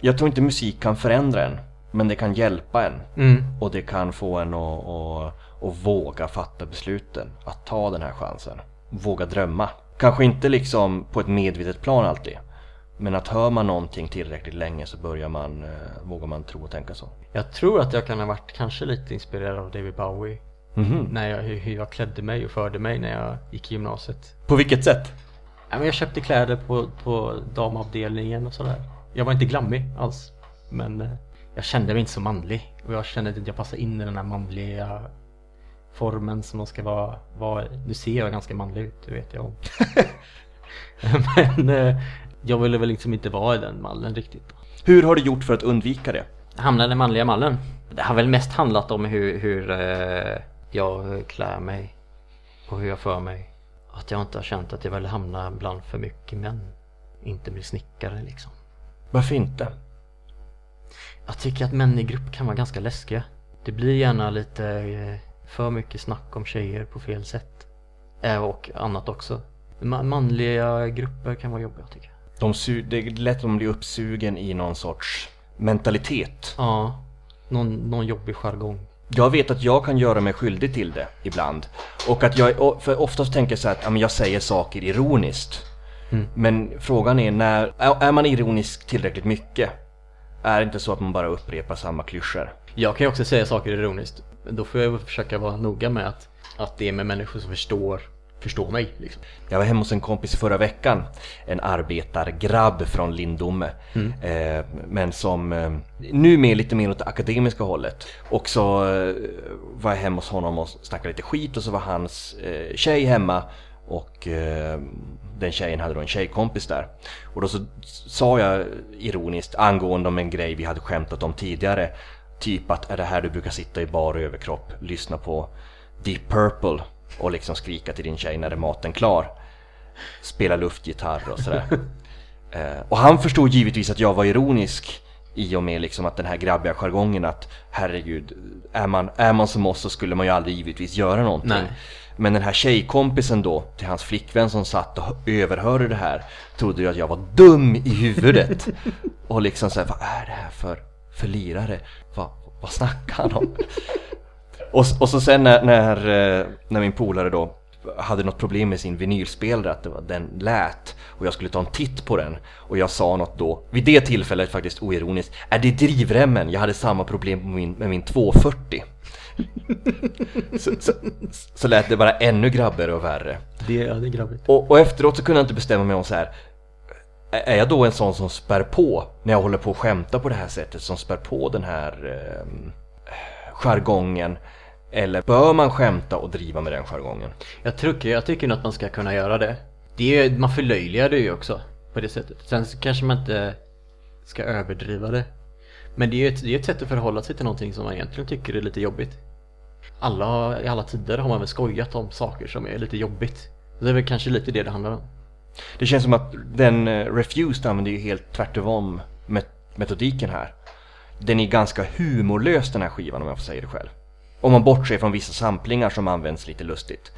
Jag tror inte musik kan förändra en, men det kan hjälpa en. Mm. Och det kan få en att, att, att våga fatta besluten. Att ta den här chansen. Våga drömma. Kanske inte liksom på ett medvetet plan alltid. Men att hör man någonting tillräckligt länge så börjar man, eh, vågar man tro och tänka så. Jag tror att jag kan ha varit kanske lite inspirerad av David Bowie. Mhm. När jag, hur, jag klädde mig och förde mig när jag gick i gymnasiet. På vilket sätt? Jag köpte kläder på, på damavdelningen och sådär. Jag var inte glammig alls. Men eh, jag kände mig inte så manlig. Och jag kände att jag passade in i den här manliga formen som man ska vara. vara. Nu ser jag ganska manlig ut, det vet jag om. men eh, jag ville väl liksom inte vara i den mallen riktigt. Hur har du gjort för att undvika det? Hamnade i den manliga mallen. Det har väl mest handlat om hur, hur eh, jag klär mig. Och hur jag för mig. Att jag inte har känt att jag vill hamna bland för mycket män. Inte bli snickare liksom. Varför inte? Jag tycker att män i grupp kan vara ganska läskiga. Det blir gärna lite eh, för mycket snack om tjejer på fel sätt. Eh, Och annat också. Ma- manliga grupper kan vara jobbiga tycker jag. De det är lätt att man blir uppsugen i någon sorts mentalitet. Ja, någon, någon jobbig jargong. Jag vet att jag kan göra mig skyldig till det ibland. Och att jag, för oftast tänker jag så här att jag säger saker ironiskt. Mm. Men frågan är när, är man ironisk tillräckligt mycket? Är det inte så att man bara upprepar samma klyschor? Jag kan ju också säga saker ironiskt. Då får jag försöka vara noga med att, att det är med människor som förstår, förstår mig liksom. Jag var hemma hos en kompis förra veckan. En arbetargrabb från Lindome. Eh, men som eh, nu mer lite mer åt det akademiska hållet. Och så eh, var jag hemma hos honom och snackade lite skit och så var hans eh, tjej hemma. Och eh, den tjejen hade då en tjejkompis där. Och då så sa jag ironiskt angående om en grej vi hade skämtat om tidigare. Typ att är det här du brukar sitta i bar överkropp, lyssna på Deep Purple och liksom skrika till din tjej när är maten klar. Spela luftgitarr och sådär. eh, och han förstod givetvis att jag var ironisk i och med liksom att den här grabbiga jargongen att herregud, är man, är man som oss så skulle man ju aldrig givetvis göra någonting. Nej. Men den här tjejkompisen då, till hans flickvän som satt och överhörde det här, trodde ju att jag var dum i huvudet. och liksom såhär, vad är det här för, för lirare? Vad, vad snackar han om? Och, och så sen när, när, eh, när min polare då hade något problem med sin vinylspelare, att det var, den lät och jag skulle ta en titt på den och jag sa något då, vid det tillfället faktiskt oironiskt, är det drivremmen? Jag hade samma problem med min, med min 240. så, så, så lät det bara ännu grabbigare och värre. Det, ja, det är grabbigt. Och, och efteråt så kunde jag inte bestämma mig om så här. Är jag då en sån som spär på när jag håller på att skämta på det här sättet, som spär på den här eh, jargongen? Eller bör man skämta och driva med den jargongen? Jag tycker, jag tycker nog att man ska kunna göra det. det är, man förlöjligar det ju också på det sättet. Sen kanske man inte ska överdriva det. Men det är ju ett, det är ett sätt att förhålla sig till någonting som man egentligen tycker är lite jobbigt. Alla, I alla tider har man väl skojat om saker som är lite jobbigt. Det är väl kanske lite det det handlar om. Det känns som att den uh, Refused använder ju helt tvärtom metodiken här. Den är ganska humorlös den här skivan om jag får säga det själv. Om man bortser från vissa samplingar som används lite lustigt.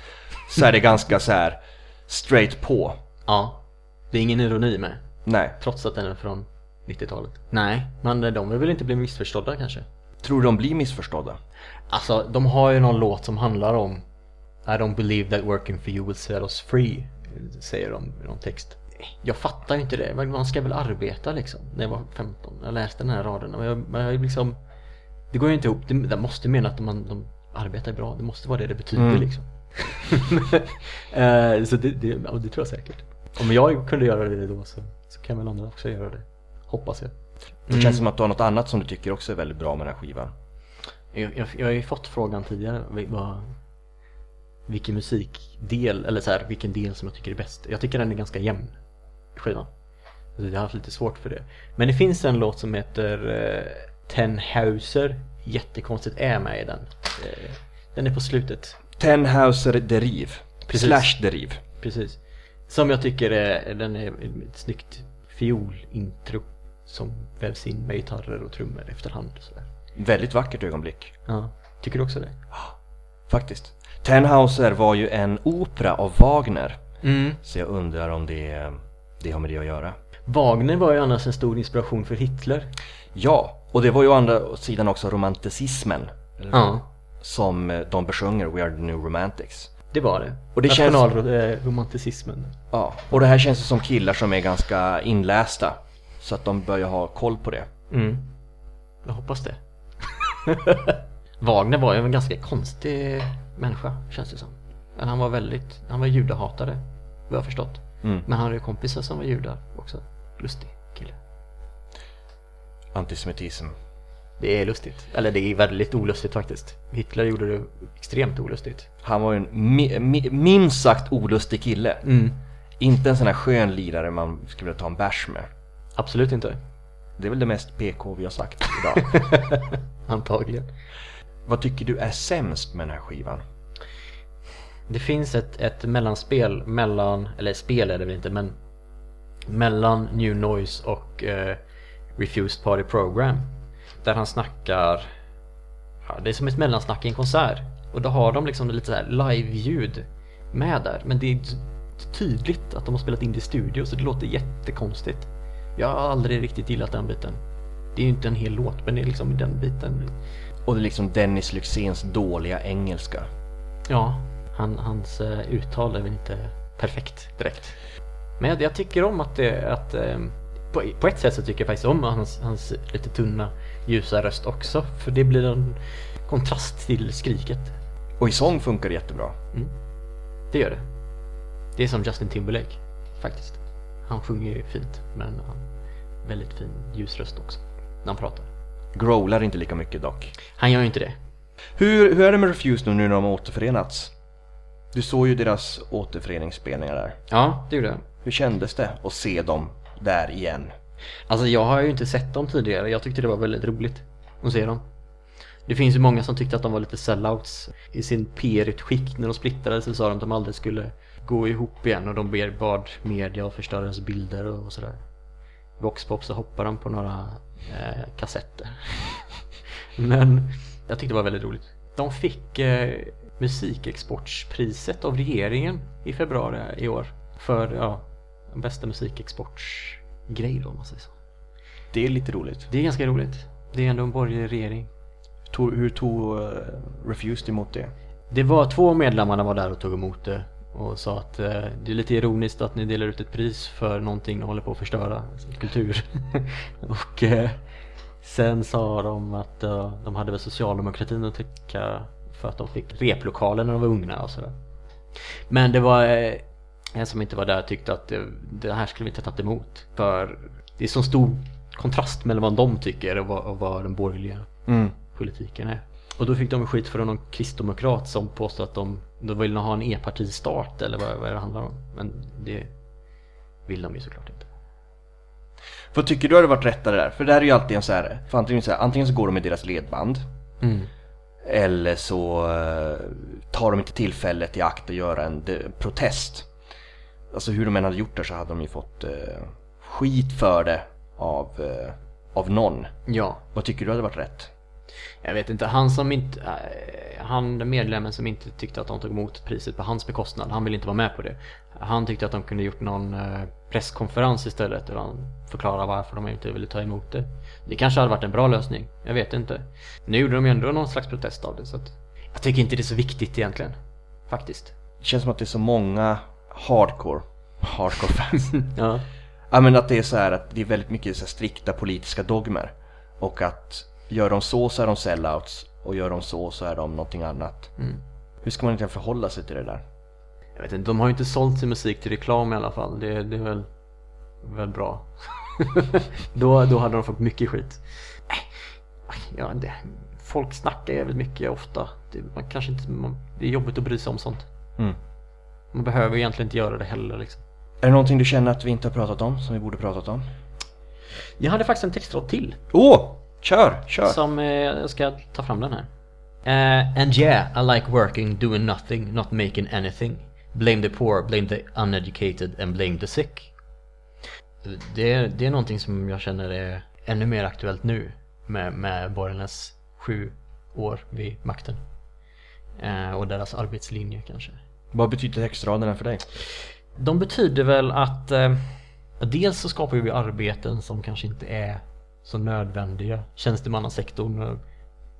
Så är det ganska så här straight på. Ja. Det är ingen ironi med. Nej. Trots att den är från 90-talet. Nej, men de vill väl inte bli missförstådda kanske. Tror du de blir missförstådda? Alltså, de har ju någon låt som handlar om I don't believe that working for you will set us free. Säger de i någon text. Jag fattar ju inte det. Man ska väl arbeta liksom. När jag var 15. Jag läste den här raden. Men jag, jag liksom... Det går ju inte ihop. Det, det måste mena att man, de arbetar bra. Det måste vara det det betyder mm. liksom. uh, så det, det, ja, det tror jag säkert. Om jag kunde göra det då så, så kan väl andra också göra det. Hoppas jag. Det känns mm. som att du har något annat som du tycker också är väldigt bra med den här skivan. Jag, jag, jag har ju fått frågan tidigare vad, vilken musikdel, eller så här, vilken del som jag tycker är bäst. Jag tycker den är ganska jämn, skivan. Så jag har haft lite svårt för det. Men det finns en låt som heter eh, Tenhauser. Jättekonstigt är med i den. Eh, den är på slutet. Tenhauser Deriv. Precis. Slash Deriv. Precis. Som jag tycker är, den är ett snyggt fiolintro som vävs in med gitarrer och trummor efterhand. Och sådär. Väldigt vackert ögonblick. Ja, tycker du också det? Ja, faktiskt. Tannhauser var ju en opera av Wagner. Mm. Så jag undrar om det, det har med det att göra. Wagner var ju annars en stor inspiration för Hitler. Ja, och det var ju å andra sidan också romanticismen. Ja. Som eh, de besjunger, We are the new romantics. Det var det. Och det Nationalromanticismen. Känns... Ja, och det här känns som killar som är ganska inlästa. Så att de börjar ha koll på det. Mm. Jag hoppas det. Wagner var ju en ganska konstig människa, känns det som. Han var väldigt, han var judahatare, vad jag har förstått. Mm. Men han hade ju kompisar som var judar också. Lustig kille. Antisemitism. Det är lustigt. Eller det är väldigt olustigt faktiskt. Hitler gjorde det extremt olustigt. Han var ju en mi mi minst sagt olustig kille. Mm. Inte en sån här skön lirare man skulle vilja ta en bärs med. Absolut inte. Det är väl det mest PK vi har sagt idag. Antagligen. Vad tycker du är sämst med den här skivan? Det finns ett, ett mellanspel mellan, eller spel är det väl inte men mellan New Noise och uh, Refused Party Program. Där han snackar, ja, det är som ett mellansnack i en konsert. Och då har de liksom lite så här live-ljud med där. Men det är tydligt att de har spelat in det i studio så det låter jättekonstigt. Jag har aldrig riktigt gillat den biten. Det är ju inte en hel låt men det är liksom den biten. Och det är liksom Dennis Lyxzéns dåliga engelska. Ja, han, hans uh, uttal är väl inte perfekt direkt. Men jag, jag tycker om att det, att um, på, på, ett sätt så tycker jag faktiskt om hans, hans lite tunna ljusa röst också. För det blir en kontrast till skriket. Och i sång funkar det jättebra. Mm. Det gör det. Det är som Justin Timberlake faktiskt. Han sjunger ju fint men han väldigt fin ljusröst också när han pratar. Growlar inte lika mycket dock. Han gör ju inte det. Hur, hur är det med Refuse nu, nu när de har återförenats? Du såg ju deras återföreningsspelningar där. Ja, det gjorde jag. Hur kändes det att se dem där igen? Alltså jag har ju inte sett dem tidigare. Jag tyckte det var väldigt roligt att se dem. Det finns ju många som tyckte att de var lite sellouts i sin PR-utskick när de splittrades så sa de att de aldrig skulle gå ihop igen och de ber bad media och förstöra deras bilder och sådär. Voxpop så hoppar de på några eh, kassetter. Men jag tyckte det var väldigt roligt. De fick eh, musikexportspriset av regeringen i februari i år. För ja, bästa musikexportsgrej då om man säger så. Det är lite roligt. Det är ganska roligt. Det är ändå en borgerlig regering. Tog, hur tog uh, Refused emot det? Det var två medlemmarna var där och tog emot det och sa att eh, det är lite ironiskt att ni delar ut ett pris för någonting ni håller på att förstöra, kultur. och eh, sen sa de att eh, de hade väl socialdemokratin att tycka för att de fick replokaler när de var unga och sådär. Men det var en som inte var där tyckte att det, det här skulle vi inte tagit emot. För det är så stor kontrast mellan vad de tycker och vad, och vad den borgerliga Mm. politiken är. Och då fick de skit för någon kristdemokrat som påstod att de, de vill ha en e-partistart eller vad, vad det handlar om. Men det vill de ju såklart inte. Vad tycker du hade varit rättare där? För det här är ju alltid en så här, för antingen så, här, antingen så går de med deras ledband Mm. eller så eh, tar de inte tillfället i akt att göra en de, protest. Alltså hur de än hade gjort det så hade de ju fått eh, skit för det av, eh, av någon. Ja, Vad tycker du hade varit rätt? jag vet inte. Han som inte, eh, han medlemmen som inte tyckte att de tog emot priset på hans bekostnad, han ville inte vara med på det. Han tyckte att de kunde gjort någon eh, presskonferens istället där han förklarar varför de inte ville ta emot det. Det kanske hade varit en bra lösning, jag vet inte. Nu gjorde de ju ändå någon slags protest av det så att jag tycker inte det är så viktigt egentligen. Faktiskt. Det känns som att det är så många hardcore, hardcore fans. Ja. Ja men att det är så här att det är väldigt mycket så här strikta politiska dogmer. Och att gör de så så är de sellouts och gör de så så är de någonting annat. Mm. Hur ska man egentligen förhålla sig till det där? Jag vet inte, de har ju inte sålt sin musik till reklam i alla fall. Det, det är väl, väl bra. då, då hade de fått mycket skit. Äh, Ja, det, folk snackar jävligt mycket ofta. Det, man kanske inte, man, det är jobbigt att bry sig om sånt. Mm. Man behöver egentligen inte göra det heller liksom. Är det någonting du känner att vi inte har pratat om, som vi borde pratat om? Jag hade faktiskt en textrad till. Åh! Oh, kör, kör! Som eh, jag ska ta fram den här. Eh, and yeah, I like working, doing nothing, not making anything. Blame the poor, blame the uneducated and blame the sick. Det, är- det är någonting som jag känner är ännu mer aktuellt nu med, med borgarnas sju år vid makten. Eh, och deras arbetslinje kanske. Vad betyder textraderna för dig? De betyder väl att eh, dels så skapar vi arbeten som kanske inte är så nödvändiga. Tjänstemannasektorn eh,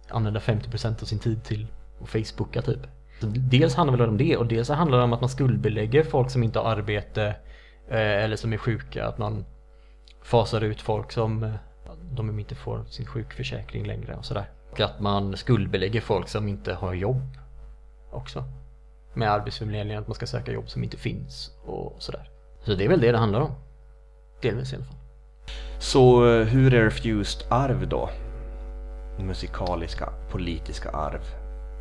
använder 50% av sin tid till att Facebooka typ. Så dels handlar det väl om det och dels så handlar det om att man skuldbelägger folk som inte har arbete eh, eller som är sjuka. Att man fasar ut folk som eh, de inte får sin sjukförsäkring längre och sådär. Och att man skuldbelägger folk som inte har jobb också med Arbetsförmedlingen att man ska söka jobb som inte finns och sådär. Så det är väl det det handlar om. Delvis i alla fall. Så eh, hur är Refused arv då? Musikaliska, politiska arv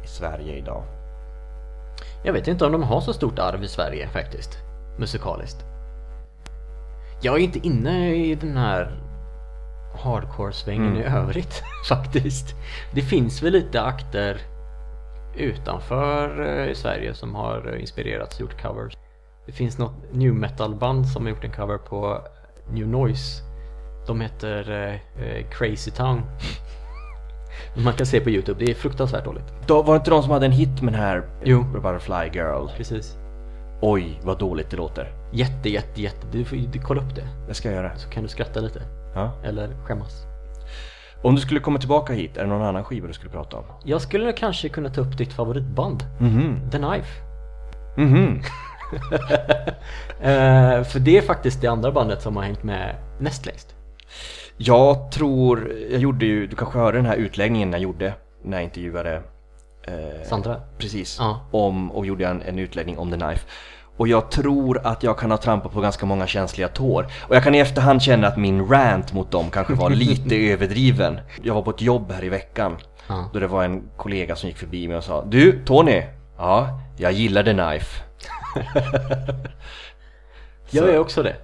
i Sverige idag. Jag vet inte om de har så stort arv i Sverige faktiskt. Musikaliskt. Jag är inte inne i den här hardcore-svängen i övrigt faktiskt. Det finns väl lite akter utanför eh, Sverige som har inspirerats och gjort covers. Det finns något new metal-band som har gjort en cover på New Noise. De heter eh, eh, Crazy Town. Man kan se på Youtube, det är fruktansvärt dåligt. Då, var det inte de som hade en hit med den här Jo. Butterfly Girl? Precis. Oj, vad dåligt det låter. Jätte, jätte, jätte. Du får du, kolla upp det. Det ska jag göra. Så kan du skratta lite. Ja. Eller skämmas. Om du skulle komma tillbaka hit, är det någon annan skiva du skulle prata om? Jag skulle kanske kunna ta upp ditt favoritband. Mhm. The Knife. Mhm. Eh, för det är faktiskt det andra bandet som har hängt med näst längst. Jag tror, jag gjorde ju, du kanske hörde den här utläggningen jag gjorde när jag intervjuade eh, Sandra. Precis. Ja. Om, och gjorde en, en utläggning om The Knife. Och jag tror att jag kan ha trampat på ganska många känsliga tår. Och jag kan i efterhand känna att min rant mot dem kanske var lite överdriven. Jag var på ett jobb här i veckan. Ja. Då det var en kollega som gick förbi mig och sa Du Tony! Ja, jag gillar The Knife. Jag är också det.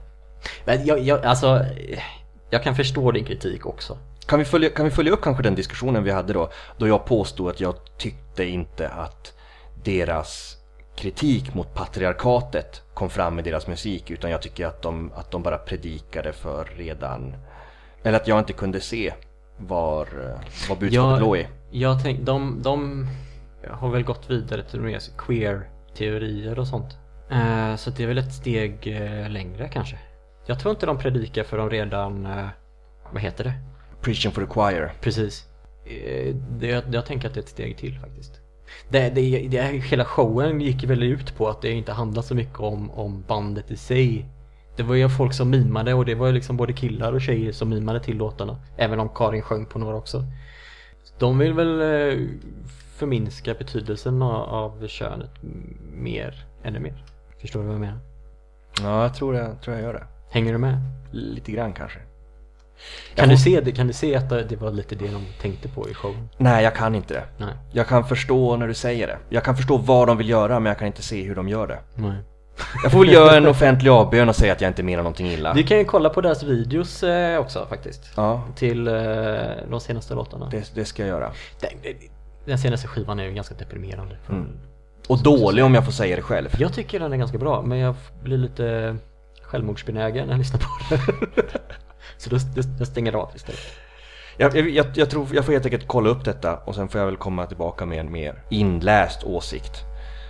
Men jag, jag, alltså, jag kan förstå din kritik också. Kan vi, följa, kan vi följa upp kanske den diskussionen vi hade då? Då jag påstod att jag tyckte inte att deras kritik mot patriarkatet kom fram i deras musik utan jag tycker att de, att de bara predikade för redan... Eller att jag inte kunde se var, vad budskapet Jag- låg i. Jag tänk, de, de har väl gått vidare till mer queer-teorier och sånt. Eh, så det är väl ett steg eh, längre kanske. Jag tror inte de predikar för de redan, eh, vad heter det? Preaching for the choir. Precis. Eh, det, jag tänker att det är ett steg till faktiskt. Det, det, det, hela showen gick väl ut på att det inte handlar så mycket om, om bandet i sig. Det var ju folk som mimade och det var ju liksom både killar och tjejer som mimade till låtarna. Även om Karin sjöng på några också. De vill väl eh, förminska betydelsen av könet mer, ännu mer. Förstår du vad jag menar? Ja, jag tror jag, tror jag gör det. Hänger du med? Lite grann kanske. Kan du, se det, kan du se att det var lite det de tänkte på i showen? Nej, jag kan inte det. Nej. Jag kan förstå när du säger det. Jag kan förstå vad de vill göra, men jag kan inte se hur de gör det. Nej. Jag får väl göra en offentlig avbön och säga att jag inte menar någonting illa. Vi kan ju kolla på deras videos eh, också faktiskt. Ja, Till eh, de senaste låtarna. det, det ska jag göra. Den, den senaste skivan är ju ganska deprimerande. Mm. Och dålig om jag får säga det själv. Jag tycker den är ganska bra, men jag blir lite självmordsbenägen när jag lyssnar på den. Så då, då stänger jag av istället. Jag, jag, jag, tror jag får helt enkelt kolla upp detta och sen får jag väl komma tillbaka med en mer inläst åsikt.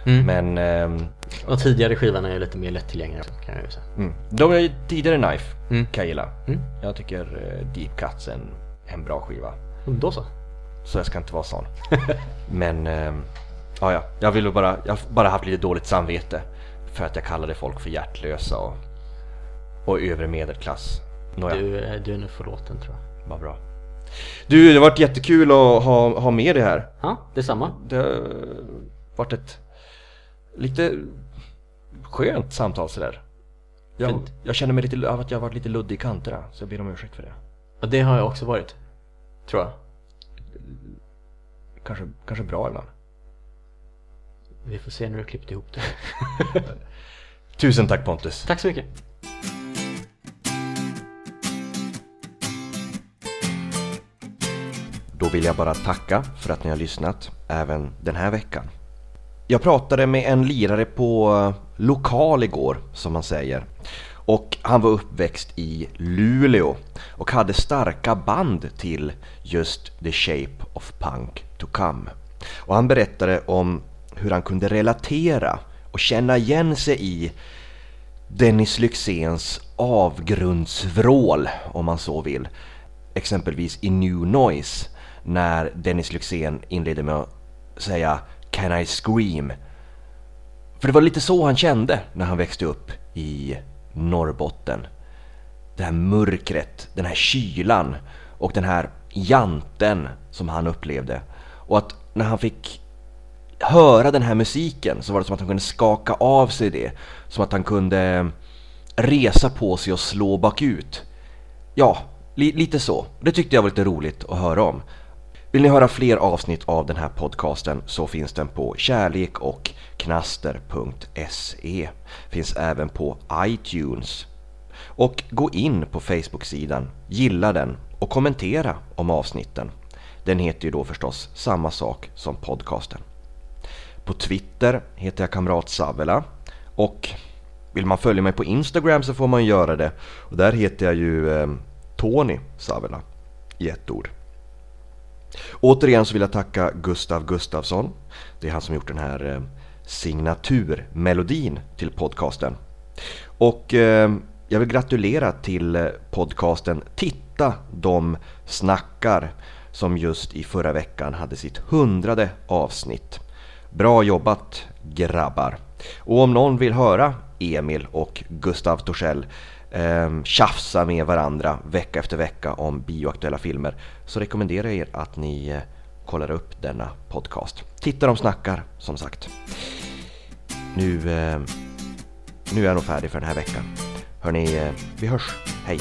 Mm. Men ehm, Och tidigare skivan är ju lite mer lättillgängliga kan jag ju säga. mm. de är tidigare Knife Mm. kan jag gilla. Mm. Jag tycker eh, Deep Cuts är en, en bra skiva. Då så. Så jag ska inte vara sån. Men ehm, ja, ja, jag vill bara, jag har bara haft lite dåligt samvete för att jag kallade folk för hjärtlösa och, och övre medelklass. Nåja, Du, du är nu förlåten tror jag. vad bra. Du, det har varit jättekul att ha, ha med dig här. Ja, detsamma. Det har varit ett lite skönt samtal sådär. Jag, Fint. jag känner mig lite, av att jag har varit lite luddig i kanterna, så jag ber om ursäkt för det. Och det har jag också varit. Tror jag. Kanske, kanske bra ibland. Vi får se när du har klippt ihop det. Tusen tack Pontus. Tack så mycket. Då vill jag bara tacka för att ni har lyssnat även den här veckan. Jag pratade med en lirare på eh, lokal igår, som man säger. Och han var uppväxt i Luleå och hade starka band till just The Shape of Punk to Come. Och han berättade om hur han kunde relatera och känna igen sig i Dennis Lyxzéns avgrundsvrål, om man så vill. Exempelvis i New Noise, när Dennis Lyxzén inledde med att säga “Can I scream?” För det var lite så han kände när han växte upp i Norrbotten. Det här mörkret, den här kylan och den här janten som han upplevde. Och att när han fick höra den här musiken så var det som att han kunde skaka av sig det. Som att han kunde resa på sig och slå bakut. Ja, li lite så. Det tyckte jag var lite roligt att höra om. Vill ni höra fler avsnitt av den här podcasten så finns den på kärlek och knaster.se. Finns även på iTunes. Och gå in på Facebook-sidan, gilla den och kommentera om avsnitten. Den heter ju då förstås samma sak som podcasten. På Twitter heter jag Kamrat Savela och vill man följa mig på Instagram så får man göra det. Och där heter jag ju eh, Tony Savela i ett ord. Återigen så vill jag tacka Gustav Gustafsson. Det är han som gjort den här eh, signaturmelodin till podcasten. Och eh, jag vill gratulera till eh, podcasten Titta de snackar som just i förra veckan hade sitt hundrade avsnitt. Bra jobbat grabbar! Och om någon vill höra Emil och Gustav Torssell eh, tjafsa med varandra vecka efter vecka om bioaktuella filmer så rekommenderar jag er att ni eh, kollar upp denna podcast. Titta de snackar som sagt. Nu, eh, nu är jag nog färdig för den här veckan. Hörni, eh, vi hörs. Hej!